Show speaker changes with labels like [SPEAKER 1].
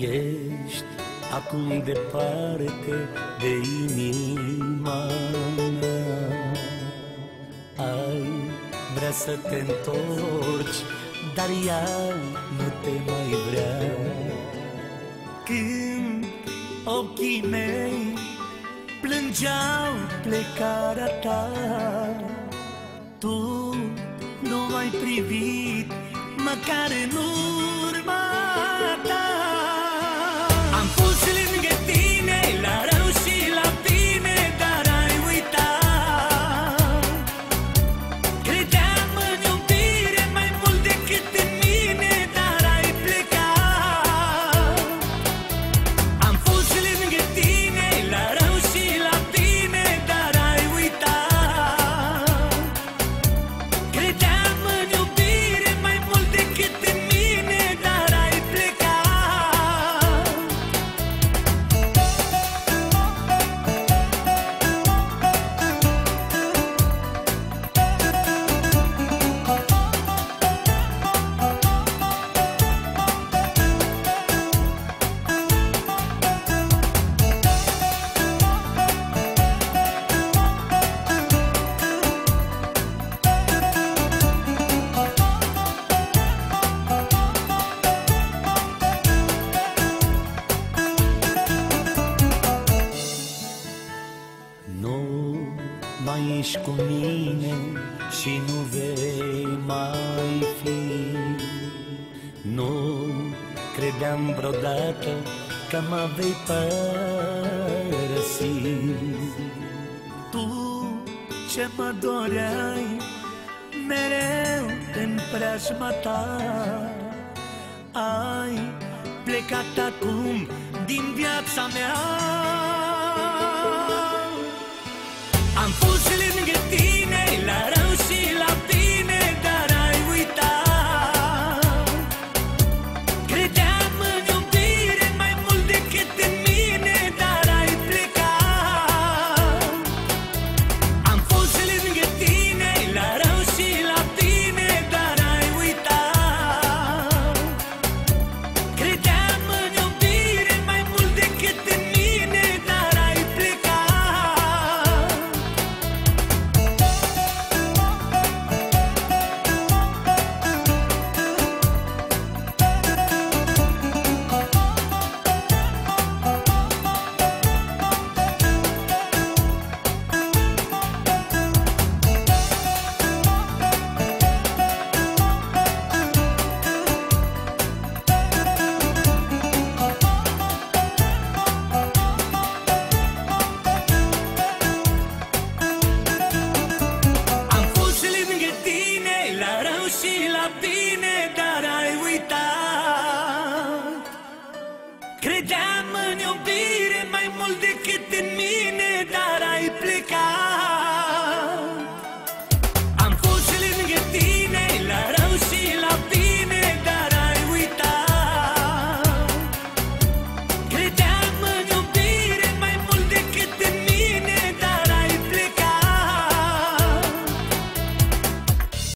[SPEAKER 1] Ești acum departe de inima mea. Ai vrea să te întorci, dar ea nu te mai vrea. Când ochii mei plângeau plecarea ta Tu nu ai privit măcar în urma ta mai ești cu mine și nu vei mai fi. Nu credeam vreodată că mă vei părăsi. Tu ce mă doreai mereu în preajma ta. Ai plecat acum din viața mea